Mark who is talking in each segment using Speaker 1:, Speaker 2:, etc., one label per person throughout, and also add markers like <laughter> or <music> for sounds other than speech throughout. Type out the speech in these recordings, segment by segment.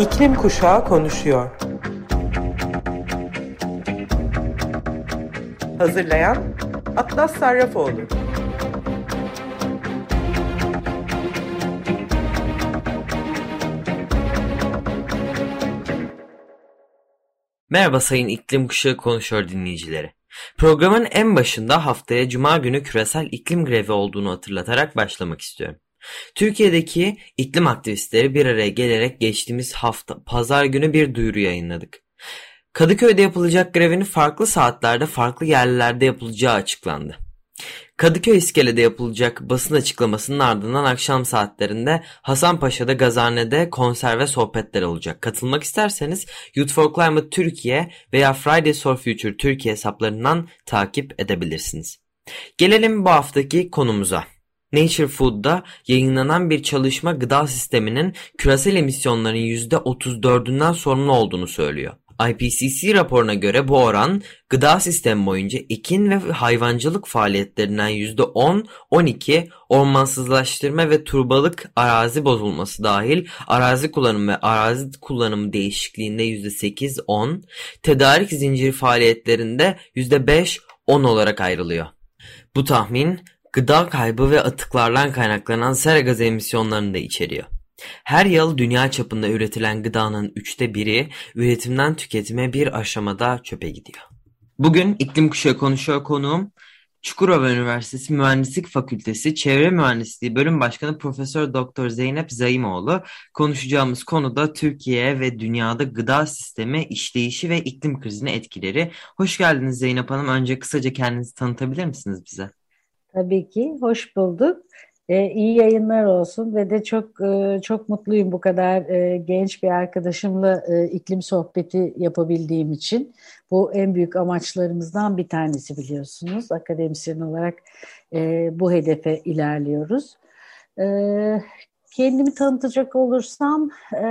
Speaker 1: İklim Kuşağı konuşuyor. Hazırlayan Atlas Sarrafoğlu.
Speaker 2: Merhaba sayın İklim Kuşağı konuşuyor dinleyicileri. Programın en başında haftaya Cuma günü küresel iklim grevi olduğunu hatırlatarak başlamak istiyorum. Türkiye'deki iklim aktivistleri bir araya gelerek geçtiğimiz hafta pazar günü bir duyuru yayınladık. Kadıköy'de yapılacak grevin farklı saatlerde farklı yerlerde yapılacağı açıklandı. Kadıköy İskele'de yapılacak basın açıklamasının ardından akşam saatlerinde Hasanpaşa'da Gazhane'de konser ve sohbetler olacak. Katılmak isterseniz Youth for Climate Türkiye veya Fridays for Future Türkiye hesaplarından takip edebilirsiniz. Gelelim bu haftaki konumuza. Nature Food'da yayınlanan bir çalışma gıda sisteminin küresel emisyonların %34'ünden sorumlu olduğunu söylüyor. IPCC raporuna göre bu oran gıda sistemi boyunca ekin ve hayvancılık faaliyetlerinden %10-12, ormansızlaştırma ve turbalık arazi bozulması dahil arazi kullanımı ve arazi kullanımı değişikliğinde %8-10, tedarik zinciri faaliyetlerinde %5-10 olarak ayrılıyor. Bu tahmin gıda kaybı ve atıklardan kaynaklanan sera gazı emisyonlarını da içeriyor. Her yıl dünya çapında üretilen gıdanın üçte biri üretimden tüketime bir aşamada çöpe gidiyor. Bugün iklim kuşağı konuşuyor konuğum Çukurova Üniversitesi Mühendislik Fakültesi Çevre Mühendisliği Bölüm Başkanı Profesör Doktor Zeynep Zayimoğlu. Konuşacağımız konu da Türkiye ve dünyada gıda sistemi işleyişi ve iklim krizine etkileri. Hoş geldiniz Zeynep Hanım. Önce kısaca kendinizi tanıtabilir misiniz bize?
Speaker 3: Tabii ki. Hoş bulduk. E, iyi yayınlar olsun ve de çok e, çok mutluyum bu kadar e, genç bir arkadaşımla e, iklim sohbeti yapabildiğim için. Bu en büyük amaçlarımızdan bir tanesi biliyorsunuz. Akademisyen olarak e, bu hedefe ilerliyoruz. E, kendimi tanıtacak olursam e,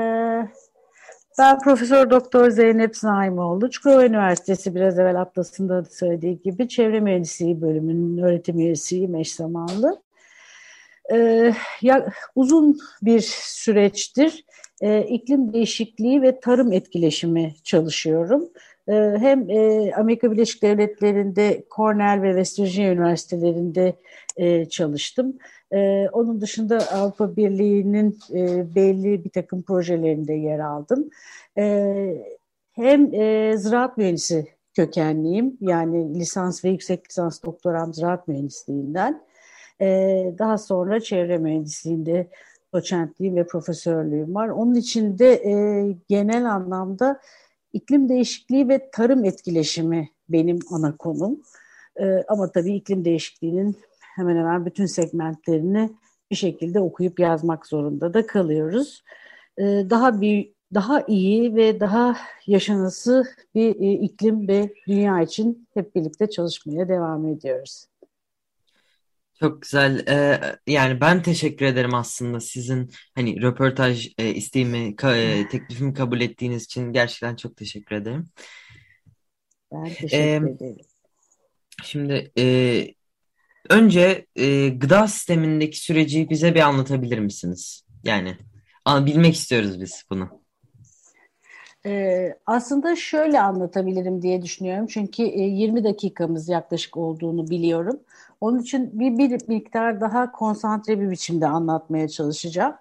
Speaker 3: ben Profesör Doktor Zeynep Zaimoğlu. Çukurova Üniversitesi biraz evvel Atlas'ın söylediği gibi Çevre Mühendisliği bölümünün öğretim üyesiyim eş zamanlı e, ya, uzun bir süreçtir e, iklim değişikliği ve tarım etkileşimi çalışıyorum. E, hem e, Amerika Birleşik Devletleri'nde Cornell ve West Virginia Üniversitelerinde e, çalıştım. E, onun dışında Avrupa Birliği'nin e, belli bir takım projelerinde yer aldım. E, hem ziraat mühendisi kökenliyim. Yani lisans ve yüksek lisans doktoram ziraat mühendisliğinden. Ee, daha sonra çevre mühendisliğinde doçentliğim ve profesörlüğüm var. Onun için de genel anlamda iklim değişikliği ve tarım etkileşimi benim ana konum. E, ama tabii iklim değişikliğinin hemen hemen bütün segmentlerini bir şekilde okuyup yazmak zorunda da kalıyoruz. E, daha bir daha iyi ve daha yaşanası bir e, iklim ve dünya için hep birlikte çalışmaya devam ediyoruz.
Speaker 2: Çok güzel. Ee, yani ben teşekkür ederim aslında sizin hani röportaj e, isteğimi, ka, e, teklifimi kabul ettiğiniz için gerçekten çok teşekkür ederim.
Speaker 3: Ben teşekkür ee, ederim.
Speaker 2: Şimdi e, önce e, gıda sistemindeki süreci bize bir anlatabilir misiniz? Yani bilmek istiyoruz biz bunu.
Speaker 3: Ee, aslında şöyle anlatabilirim diye düşünüyorum. Çünkü e, 20 dakikamız yaklaşık olduğunu biliyorum. Onun için bir, bir miktar daha konsantre bir biçimde anlatmaya çalışacağım.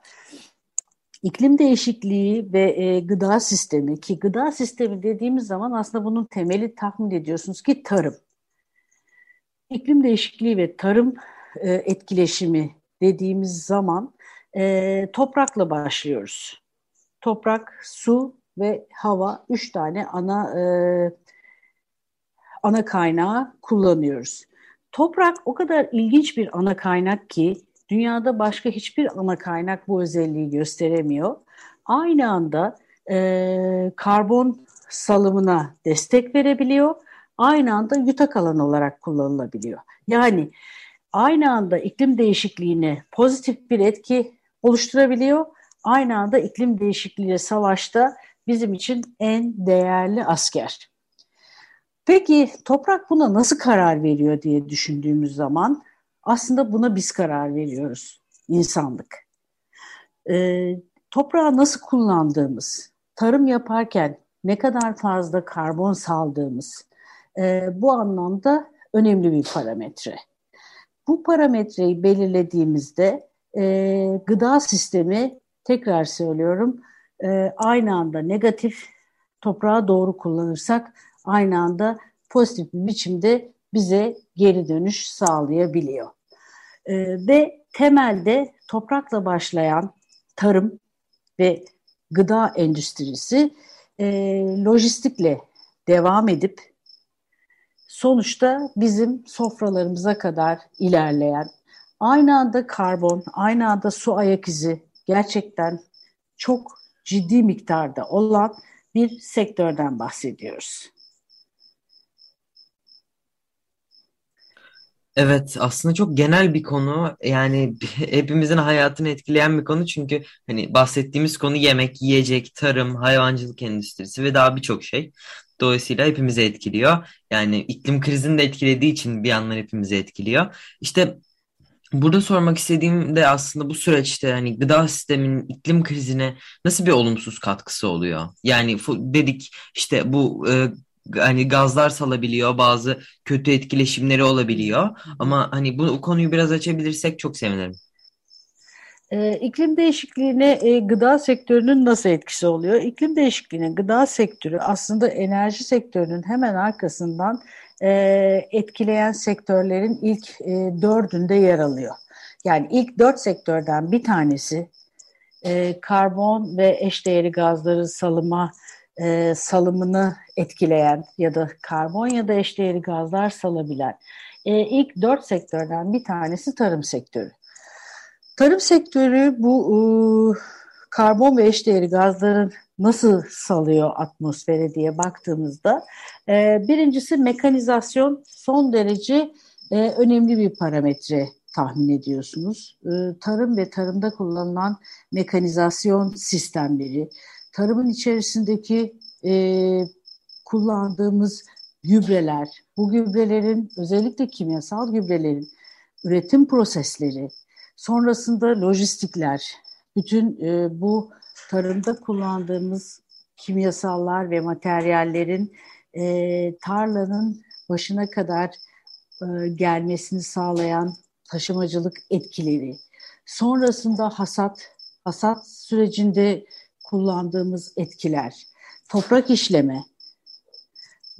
Speaker 3: İklim değişikliği ve e, gıda sistemi ki gıda sistemi dediğimiz zaman aslında bunun temeli tahmin ediyorsunuz ki tarım. İklim değişikliği ve tarım e, etkileşimi dediğimiz zaman e, toprakla başlıyoruz. Toprak, su ve hava üç tane ana e, ana kaynağı kullanıyoruz. Toprak o kadar ilginç bir ana kaynak ki dünyada başka hiçbir ana kaynak bu özelliği gösteremiyor. Aynı anda e, karbon salımına destek verebiliyor. Aynı anda yutak alan olarak kullanılabiliyor. Yani aynı anda iklim değişikliğine pozitif bir etki oluşturabiliyor. Aynı anda iklim değişikliğiyle savaşta bizim için en değerli asker. Peki toprak buna nasıl karar veriyor diye düşündüğümüz zaman aslında buna biz karar veriyoruz insanlık. Ee, toprağı nasıl kullandığımız, tarım yaparken ne kadar fazla karbon saldığımız e, bu anlamda önemli bir parametre. Bu parametreyi belirlediğimizde e, gıda sistemi tekrar söylüyorum e, aynı anda negatif toprağa doğru kullanırsak aynı anda pozitif bir biçimde bize geri dönüş sağlayabiliyor. E, ve temelde toprakla başlayan tarım ve gıda endüstrisi e, lojistikle devam edip sonuçta bizim sofralarımıza kadar ilerleyen aynı anda karbon, aynı anda su ayak izi gerçekten çok ciddi miktarda olan bir sektörden bahsediyoruz.
Speaker 2: Evet aslında çok genel bir konu yani <laughs> hepimizin hayatını etkileyen bir konu çünkü hani bahsettiğimiz konu yemek, yiyecek, tarım, hayvancılık endüstrisi ve daha birçok şey. Dolayısıyla hepimizi etkiliyor. Yani iklim krizini de etkilediği için bir yandan hepimizi etkiliyor. İşte burada sormak istediğim de aslında bu süreçte hani gıda sisteminin iklim krizine nasıl bir olumsuz katkısı oluyor? Yani dedik işte bu e, hani gazlar salabiliyor, bazı kötü etkileşimleri olabiliyor. Ama hani bu konuyu biraz açabilirsek çok sevinirim.
Speaker 3: E, iklim değişikliğine e, gıda sektörünün nasıl etkisi oluyor? İklim değişikliğine gıda sektörü aslında enerji sektörünün hemen arkasından e, etkileyen sektörlerin ilk e, dördünde yer alıyor. Yani ilk dört sektörden bir tanesi e, karbon ve eşdeğeri gazları salıma e, salımını etkileyen ya da karbon ya da eşdeğeri gazlar salabilen e, ilk dört sektörden bir tanesi tarım sektörü. Tarım sektörü bu e, karbon ve eşdeğeri gazların nasıl salıyor atmosfere diye baktığımızda e, birincisi mekanizasyon son derece e, önemli bir parametre tahmin ediyorsunuz. E, tarım ve tarımda kullanılan mekanizasyon sistemleri, tarımın içerisindeki e, kullandığımız gübreler, bu gübrelerin özellikle kimyasal gübrelerin üretim prosesleri, sonrasında lojistikler, bütün e, bu tarımda kullandığımız kimyasallar ve materyallerin e, tarlanın başına kadar e, gelmesini sağlayan taşımacılık etkileri, sonrasında hasat, hasat sürecinde kullandığımız etkiler, toprak işleme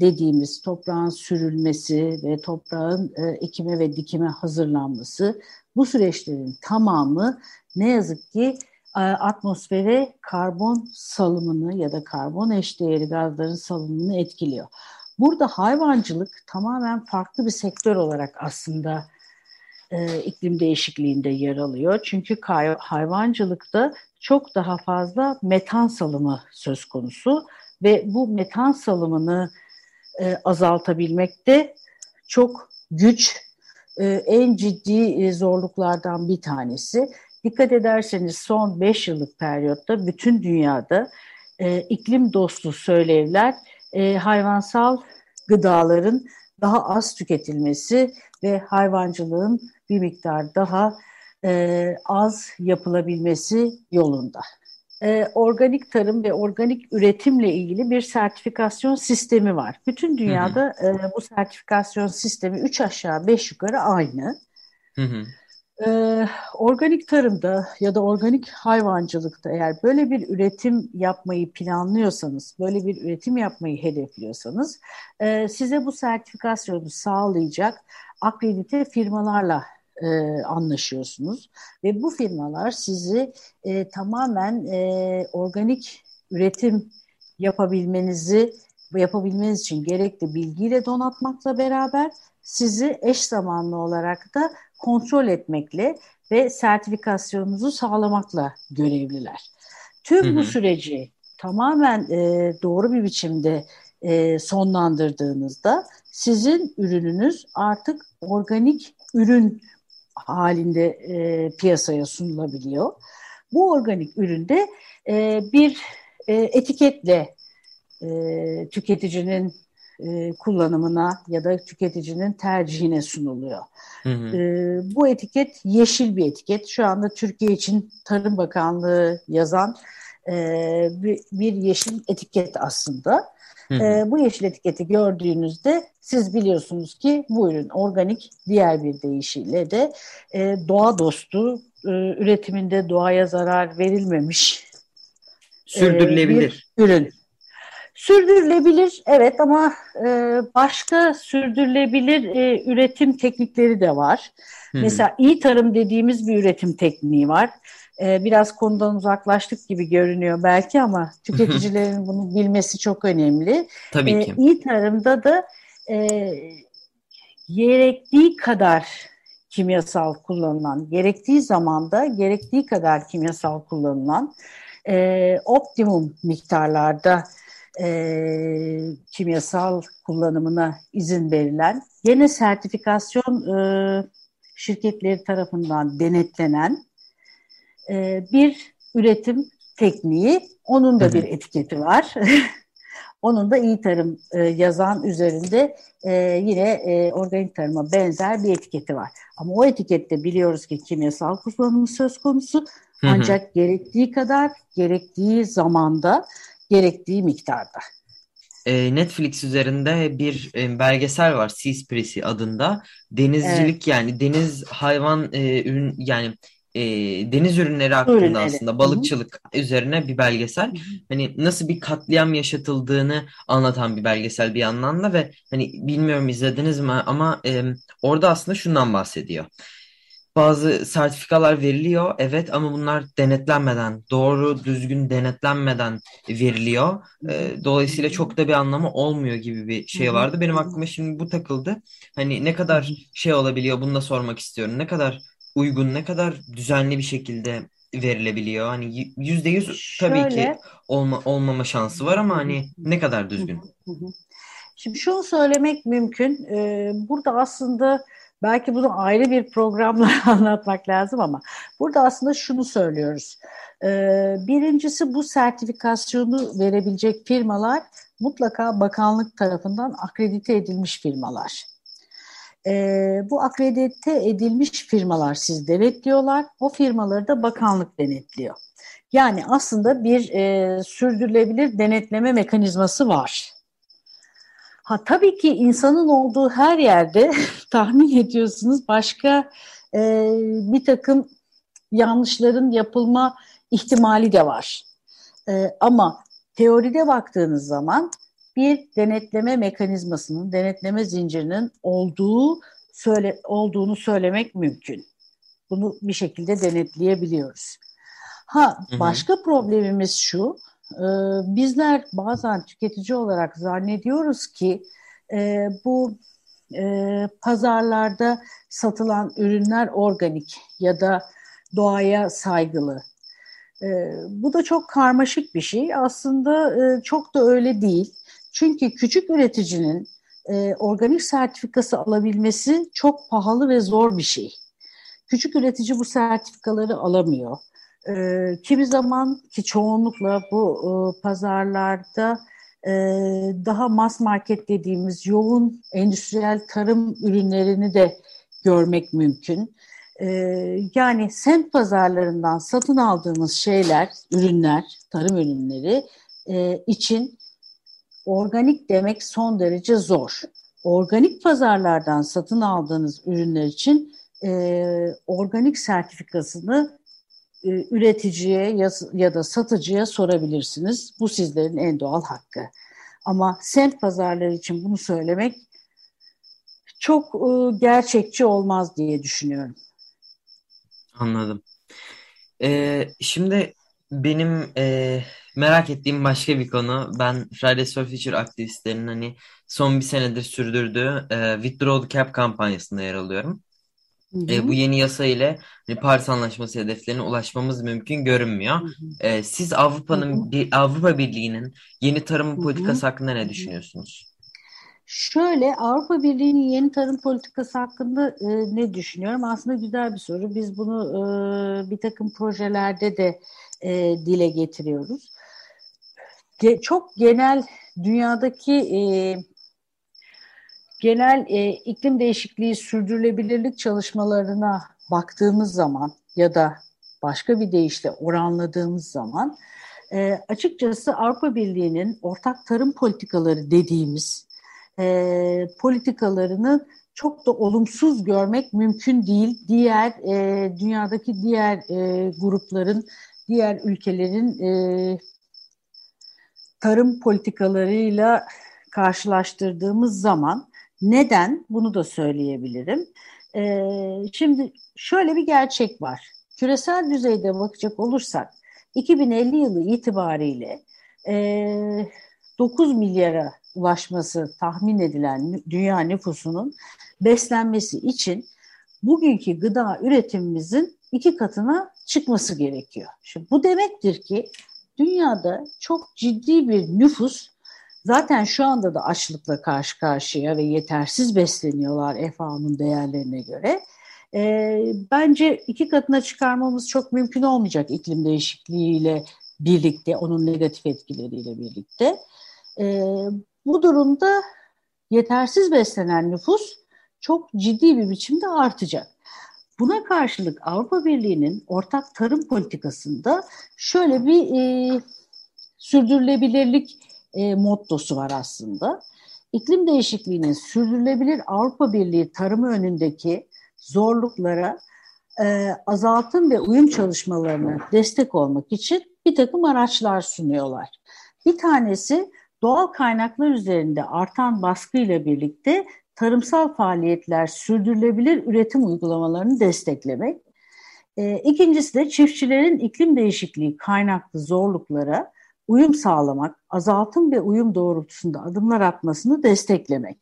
Speaker 3: dediğimiz toprağın sürülmesi ve toprağın e, ekime ve dikime hazırlanması bu süreçlerin tamamı ne yazık ki e, atmosfere karbon salımını ya da karbon eşdeğeri gazların salımını etkiliyor. Burada hayvancılık tamamen farklı bir sektör olarak aslında e, iklim değişikliğinde yer alıyor. Çünkü hayvancılıkta çok daha fazla metan salımı söz konusu ve bu metan salımını e, azaltabilmekte çok güç, e, en ciddi e, zorluklardan bir tanesi. Dikkat ederseniz son 5 yıllık periyotta bütün dünyada e, iklim dostu söylevler e, hayvansal gıdaların daha az tüketilmesi ve hayvancılığın bir miktar daha e, az yapılabilmesi yolunda. E, organik tarım ve organik üretimle ilgili bir sertifikasyon sistemi var. Bütün dünyada hı hı. E, bu sertifikasyon sistemi 3 aşağı 5 yukarı aynı. Hı hı. Ee, organik tarımda ya da organik hayvancılıkta eğer böyle bir üretim yapmayı planlıyorsanız, böyle bir üretim yapmayı hedefliyorsanız e, size bu sertifikasyonu sağlayacak akredite firmalarla e, anlaşıyorsunuz ve bu firmalar sizi e, tamamen e, organik üretim yapabilmenizi yapabilmeniz için gerekli bilgiyle donatmakla beraber sizi eş zamanlı olarak da kontrol etmekle ve sertifikasyonunuzu sağlamakla görevliler. Tüm hı hı. bu süreci tamamen e, doğru bir biçimde e, sonlandırdığınızda sizin ürününüz artık organik ürün halinde e, piyasaya sunulabiliyor. Bu organik üründe e, bir e, etiketle e, tüketicinin e, kullanımına ya da tüketicinin tercihine sunuluyor. Hı hı. E, bu etiket yeşil bir etiket. Şu anda Türkiye için Tarım Bakanlığı yazan bir, bir yeşil etiket aslında. E, bu yeşil etiketi gördüğünüzde siz biliyorsunuz ki bu ürün organik diğer bir deyişiyle de e, doğa dostu e, üretiminde doğaya zarar verilmemiş
Speaker 2: sürdürülebilir
Speaker 3: e, bir ürün. Sürdürülebilir evet ama e, başka sürdürülebilir e, üretim teknikleri de var. Hmm. Mesela iyi tarım dediğimiz bir üretim tekniği var. E, biraz konudan uzaklaştık gibi görünüyor belki ama <laughs> tüketicilerin bunu bilmesi çok önemli.
Speaker 2: Tabii e, ki.
Speaker 3: İyi tarımda da e, gerektiği kadar kimyasal kullanılan, gerektiği zamanda gerektiği kadar kimyasal kullanılan e, optimum miktarlarda e, kimyasal kullanımına izin verilen, yine sertifikasyon e, şirketleri tarafından denetlenen e, bir üretim tekniği. Onun da bir etiketi var. <laughs> Onun da iyi tarım e, yazan üzerinde e, yine e, organik tarıma benzer bir etiketi var. Ama o etikette biliyoruz ki kimyasal kullanımı söz konusu. Ancak gerektiği kadar, gerektiği zamanda, gerektiği miktarda.
Speaker 2: Netflix üzerinde bir belgesel var Seaspiracy adında. Denizcilik evet. yani deniz hayvan ürün yani e, deniz ürünleri hakkında ürünleri. aslında balıkçılık Hı-hı. üzerine bir belgesel. Hı-hı. Hani nasıl bir katliam yaşatıldığını anlatan bir belgesel bir yandan da ve hani bilmiyorum izlediniz mi ama e, orada aslında şundan bahsediyor. Bazı sertifikalar veriliyor evet ama bunlar denetlenmeden doğru düzgün denetlenmeden veriliyor. E, dolayısıyla çok da bir anlamı olmuyor gibi bir şey vardı. Benim aklıma şimdi bu takıldı. Hani ne kadar şey olabiliyor bunu da sormak istiyorum. Ne kadar uygun, ne kadar düzenli bir şekilde verilebiliyor? Hani yüzde yüz tabii ki olma, olmama şansı var ama hani ne kadar düzgün?
Speaker 3: Şimdi şunu söylemek mümkün. Ee, burada aslında belki bunu ayrı bir programla <laughs> anlatmak lazım ama burada aslında şunu söylüyoruz. Ee, birincisi bu sertifikasyonu verebilecek firmalar mutlaka bakanlık tarafından akredite edilmiş firmalar e, bu akredite edilmiş firmalar siz denetliyorlar. O firmaları da bakanlık denetliyor. Yani aslında bir e, sürdürülebilir denetleme mekanizması var. Ha tabii ki insanın olduğu her yerde <laughs> tahmin ediyorsunuz başka e, bir takım yanlışların yapılma ihtimali de var. E, ama teoride baktığınız zaman bir denetleme mekanizmasının, denetleme zincirinin olduğu söyle, olduğunu söylemek mümkün. Bunu bir şekilde denetleyebiliyoruz. Ha başka hı hı. problemimiz şu, e, bizler bazen tüketici olarak zannediyoruz ki e, bu e, pazarlarda satılan ürünler organik ya da doğaya saygılı. E, bu da çok karmaşık bir şey. Aslında e, çok da öyle değil. Çünkü küçük üreticinin e, organik sertifikası alabilmesi çok pahalı ve zor bir şey. Küçük üretici bu sertifikaları alamıyor. E, kimi zaman ki çoğunlukla bu e, pazarlarda e, daha mass market dediğimiz yoğun endüstriyel tarım ürünlerini de görmek mümkün. E, yani semt pazarlarından satın aldığımız şeyler, ürünler, tarım ürünleri e, için organik demek son derece zor. Organik pazarlardan satın aldığınız ürünler için e, organik sertifikasını e, üreticiye ya, ya da satıcıya sorabilirsiniz. Bu sizlerin en doğal hakkı. Ama sent pazarları için bunu söylemek çok e, gerçekçi olmaz diye düşünüyorum.
Speaker 2: Anladım. Ee, şimdi benim e, merak ettiğim başka bir konu. Ben Fridays for Future aktivistlerinin hani son bir senedir sürdürdüğü e, Withdraw the Cap kampanyasında yer alıyorum. Hı hı. E, bu yeni yasa ile hani Paris Anlaşması hedeflerine ulaşmamız mümkün görünmüyor. Hı hı. E, siz Avrupa'nın Avrupa Birliği'nin yeni tarım politikası hı hı. hakkında ne düşünüyorsunuz?
Speaker 3: Şöyle Avrupa Birliği'nin yeni tarım politikası hakkında e, ne düşünüyorum? Aslında güzel bir soru. Biz bunu e, bir takım projelerde de e, dile getiriyoruz. Ge çok genel dünyadaki e, genel e, iklim değişikliği sürdürülebilirlik çalışmalarına baktığımız zaman ya da başka bir deyişle oranladığımız zaman E, açıkçası Avrupa Birliği'nin ortak tarım politikaları dediğimiz e, politikalarını çok da olumsuz görmek mümkün değil. Diğer e, dünyadaki diğer e, grupların, diğer ülkelerin e, tarım politikalarıyla karşılaştırdığımız zaman neden bunu da söyleyebilirim. E, şimdi şöyle bir gerçek var. Küresel düzeyde bakacak olursak 2050 yılı itibariyle e, 9 milyara ulaşması tahmin edilen dünya nüfusunun beslenmesi için bugünkü gıda üretimimizin iki katına çıkması gerekiyor. Şimdi bu demektir ki dünyada çok ciddi bir nüfus zaten şu anda da açlıkla karşı karşıya ve yetersiz besleniyorlar FAO'nun değerlerine göre. E, bence iki katına çıkarmamız çok mümkün olmayacak iklim değişikliğiyle birlikte, onun negatif etkileriyle birlikte. E, bu durumda yetersiz beslenen nüfus çok ciddi bir biçimde artacak. Buna karşılık Avrupa Birliği'nin ortak tarım politikasında şöyle bir e, sürdürülebilirlik e, mottosu var aslında. İklim değişikliğinin sürdürülebilir Avrupa Birliği tarımı önündeki zorluklara e, azaltım ve uyum çalışmalarına destek olmak için bir takım araçlar sunuyorlar. Bir tanesi doğal kaynaklar üzerinde artan baskıyla birlikte tarımsal faaliyetler sürdürülebilir üretim uygulamalarını desteklemek. E, ikincisi de çiftçilerin iklim değişikliği kaynaklı zorluklara uyum sağlamak, azaltım ve uyum doğrultusunda adımlar atmasını desteklemek.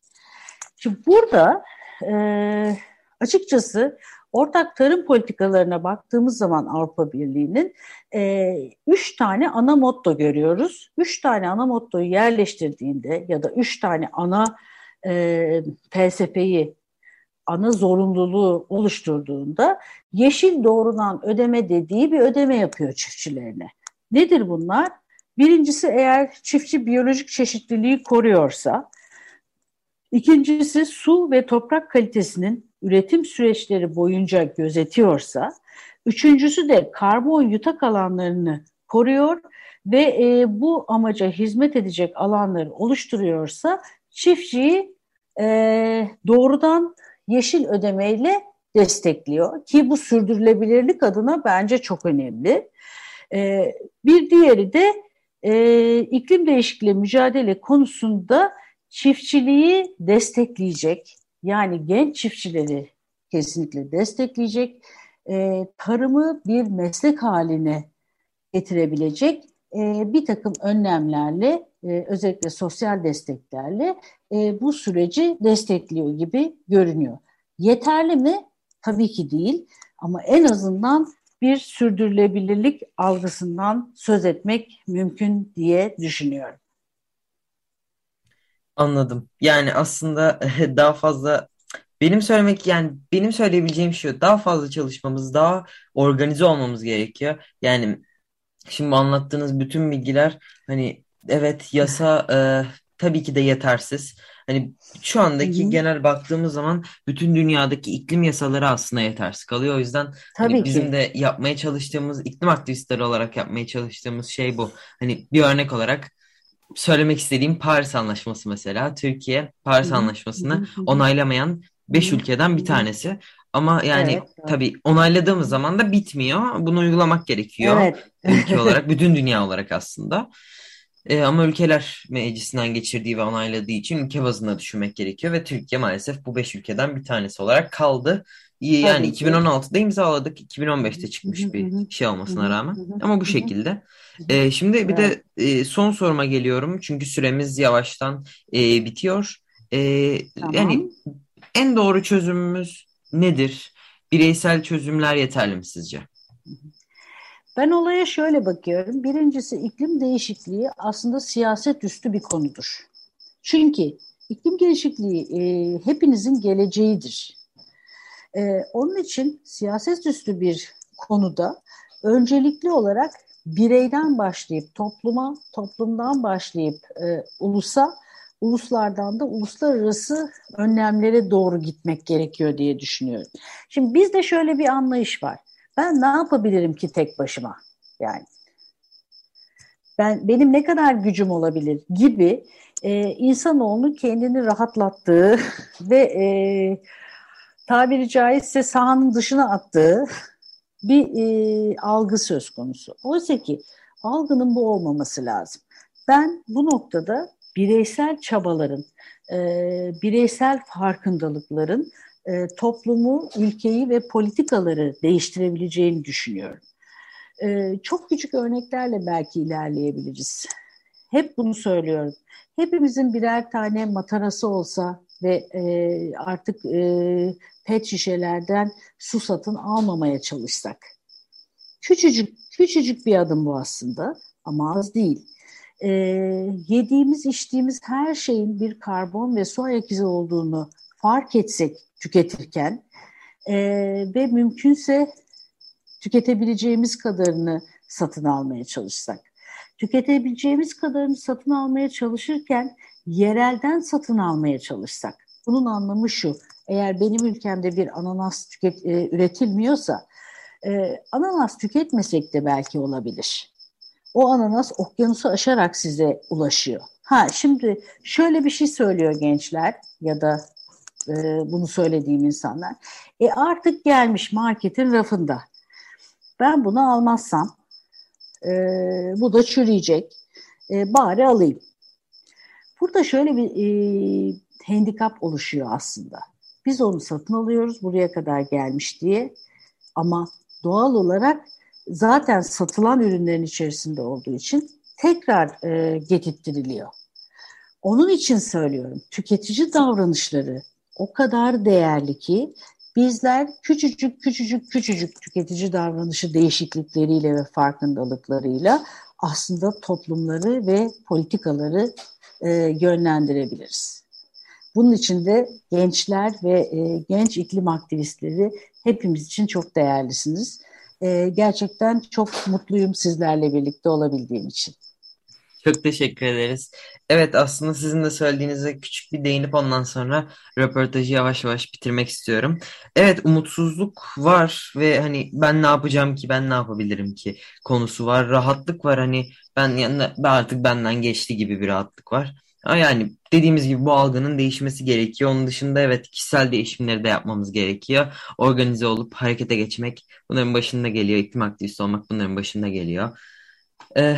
Speaker 3: Şimdi burada e, açıkçası ortak tarım politikalarına baktığımız zaman Avrupa Birliği'nin e, üç tane ana motto görüyoruz. Üç tane ana mottoyu yerleştirdiğinde ya da üç tane ana e, felsefeyi ana zorunluluğu oluşturduğunda yeşil doğrudan ödeme dediği bir ödeme yapıyor çiftçilerine. Nedir bunlar? Birincisi eğer çiftçi biyolojik çeşitliliği koruyorsa, ikincisi su ve toprak kalitesinin üretim süreçleri boyunca gözetiyorsa, üçüncüsü de karbon yutak alanlarını koruyor ve e, bu amaca hizmet edecek alanları oluşturuyorsa çiftçiyi e, doğrudan yeşil ödemeyle destekliyor ki bu sürdürülebilirlik adına bence çok önemli. E, bir diğeri de e, iklim değişikliği mücadele konusunda çiftçiliği destekleyecek yani genç çiftçileri kesinlikle destekleyecek e, tarımı bir meslek haline getirebilecek e, bir takım önlemlerle e, özellikle sosyal desteklerle e, bu süreci destekliyor gibi görünüyor. Yeterli mi? Tabii ki değil ama en azından bir sürdürülebilirlik algısından söz etmek mümkün diye düşünüyorum.
Speaker 2: Anladım. Yani aslında daha fazla benim söylemek yani benim söyleyebileceğim şu daha fazla çalışmamız, daha organize olmamız gerekiyor. Yani şimdi anlattığınız bütün bilgiler hani evet yasa e, tabii ki de yetersiz. Hani şu andaki
Speaker 3: Hı hı.
Speaker 2: genel baktığımız zaman bütün dünyadaki iklim yasaları aslında yetersiz kalıyor. O yüzden hani
Speaker 3: Tabii
Speaker 2: bizim
Speaker 3: ki.
Speaker 2: de yapmaya çalıştığımız iklim aktivistleri olarak yapmaya çalıştığımız şey bu. Hani bir örnek olarak söylemek istediğim Paris Anlaşması mesela. Türkiye Paris Anlaşması'nı onaylamayan
Speaker 3: Hı
Speaker 2: 5
Speaker 3: hı.
Speaker 2: ülkeden bir tanesi. Ama yani
Speaker 3: Evet,
Speaker 2: tabii onayladığımız zaman da bitmiyor. Bunu uygulamak gerekiyor
Speaker 3: Evet. <laughs>
Speaker 2: ülke olarak, bütün dünya olarak aslında. E, ama ülkeler meclisinden geçirdiği ve onayladığı için ülke bazında düşünmek gerekiyor ve Türkiye maalesef bu 5 ülkeden bir tanesi olarak kaldı. İyi, Yani
Speaker 3: Tabii ki.
Speaker 2: 2016'da imzaladık, 2015'te
Speaker 3: Hı hı.
Speaker 2: çıkmış bir şey olmasına rağmen. Ama bu şekilde.
Speaker 3: Hı hı.
Speaker 2: E, şimdi bir de e, son soruma geliyorum çünkü süremiz yavaştan e, bitiyor. E, yani
Speaker 3: Tamam.
Speaker 2: en doğru çözümümüz nedir? Bireysel çözümler yeterli mi sizce?
Speaker 3: Ben olaya şöyle bakıyorum. Birincisi iklim değişikliği aslında siyaset üstü bir konudur. Çünkü iklim değişikliği e, hepinizin geleceğidir. E, onun için siyaset üstü bir konuda öncelikli olarak bireyden başlayıp topluma, toplumdan başlayıp e, ulusa, uluslardan da uluslararası önlemlere doğru gitmek gerekiyor diye düşünüyorum. Şimdi bizde şöyle bir anlayış var. Ben ne yapabilirim ki tek başıma? Yani ben benim ne kadar gücüm olabilir gibi e, insanoğlunun kendini rahatlattığı <laughs> ve e, tabiri caizse sahanın dışına attığı bir e, algı söz konusu. Oysa ki algının bu olmaması lazım. Ben bu noktada bireysel çabaların, e, bireysel farkındalıkların e, toplumu, ülkeyi ve politikaları değiştirebileceğini düşünüyorum. E, çok küçük örneklerle belki ilerleyebiliriz. Hep bunu söylüyorum. Hepimizin birer tane matarası olsa ve e, artık e, pet şişelerden su satın almamaya çalışsak. Küçücük, küçücük bir adım bu aslında ama az değil. E, yediğimiz, içtiğimiz her şeyin bir karbon ve su ayak izi olduğunu fark etsek tüketirken e, ve mümkünse tüketebileceğimiz kadarını satın almaya çalışsak. Tüketebileceğimiz kadarını satın almaya çalışırken yerelden satın almaya çalışsak. Bunun anlamı şu, eğer benim ülkemde bir ananas tüket, e, üretilmiyorsa, e, ananas tüketmesek de belki olabilir. O ananas okyanusu aşarak size ulaşıyor. Ha şimdi şöyle bir şey söylüyor gençler ya da e, bunu söylediğim insanlar. E artık gelmiş marketin rafında. Ben bunu almazsam e, bu da çürüyecek. E, bari alayım. Burada şöyle bir e, handikap oluşuyor aslında. Biz onu satın alıyoruz buraya kadar gelmiş diye ama doğal olarak zaten satılan ürünlerin içerisinde olduğu için tekrar e, getirttiriliyor. Onun için söylüyorum tüketici davranışları o kadar değerli ki bizler küçücük küçücük küçücük tüketici davranışı değişiklikleriyle ve farkındalıklarıyla aslında toplumları ve politikaları e, yönlendirebiliriz. Bunun için de gençler ve e, genç iklim aktivistleri hepimiz için çok değerlisiniz. E, gerçekten çok mutluyum sizlerle birlikte olabildiğim için.
Speaker 2: Çok teşekkür ederiz. Evet aslında sizin de söylediğinize küçük bir değinip ondan sonra röportajı yavaş yavaş bitirmek istiyorum. Evet umutsuzluk var ve hani ben ne yapacağım ki ben ne yapabilirim ki konusu var. Rahatlık var hani ben yani artık benden geçti gibi bir rahatlık var. Yani dediğimiz gibi bu algının değişmesi gerekiyor. Onun dışında evet kişisel değişimleri de yapmamız gerekiyor. Organize olup harekete geçmek bunların başında geliyor. İklim aktivisti olmak bunların başında geliyor. Ee,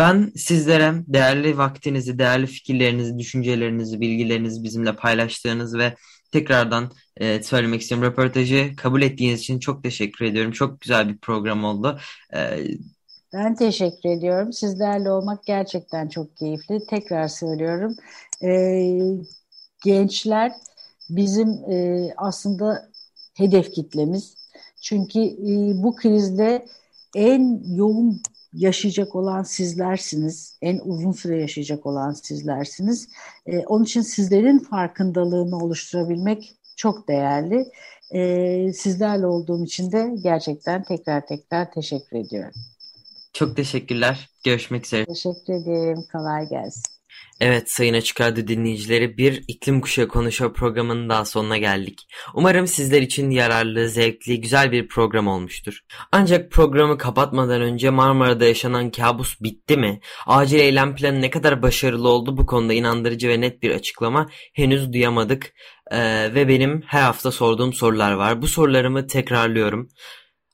Speaker 2: ben sizlere değerli vaktinizi, değerli fikirlerinizi, düşüncelerinizi, bilgilerinizi bizimle paylaştığınız ve tekrardan e, söylemek istiyorum. Röportajı kabul ettiğiniz için çok teşekkür ediyorum. Çok güzel bir program oldu.
Speaker 3: Ee, ben teşekkür ediyorum. Sizlerle olmak gerçekten çok keyifli. Tekrar söylüyorum. Ee, gençler bizim e, aslında hedef kitlemiz. Çünkü e, bu krizde en yoğun yaşayacak olan sizlersiniz. En uzun süre yaşayacak olan sizlersiniz. E, onun için sizlerin farkındalığını oluşturabilmek çok değerli. E, sizlerle olduğum için de gerçekten tekrar tekrar teşekkür ediyorum.
Speaker 2: Çok teşekkürler. Görüşmek üzere.
Speaker 3: Teşekkür ederim. Kolay gelsin.
Speaker 2: Evet Sayın Açık Radyo dinleyicileri bir iklim kuşağı konuşuyor programının daha sonuna geldik. Umarım sizler için yararlı, zevkli, güzel bir program olmuştur. Ancak programı kapatmadan önce Marmara'da yaşanan kabus bitti mi? Acil eylem planı ne kadar başarılı oldu bu konuda inandırıcı ve net bir açıklama henüz duyamadık. Ee, ve benim her hafta sorduğum sorular var. Bu sorularımı tekrarlıyorum.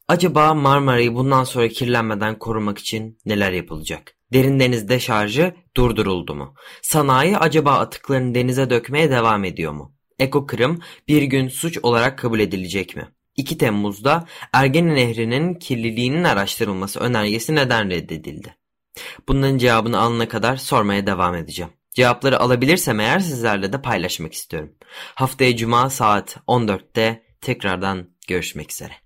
Speaker 2: Acaba Marmara'yı bundan sonra kirlenmeden korumak için neler yapılacak? Derin deniz deşarjı durduruldu mu? Sanayi acaba atıklarını denize dökmeye devam ediyor mu? Eko kırım bir gün suç olarak kabul edilecek mi? 2 Temmuz'da Ergene Nehri'nin kirliliğinin araştırılması önergesi neden reddedildi? Bunların cevabını alana kadar sormaya devam edeceğim. Cevapları alabilirsem eğer sizlerle de paylaşmak istiyorum. Haftaya Cuma saat 14'te tekrardan görüşmek üzere.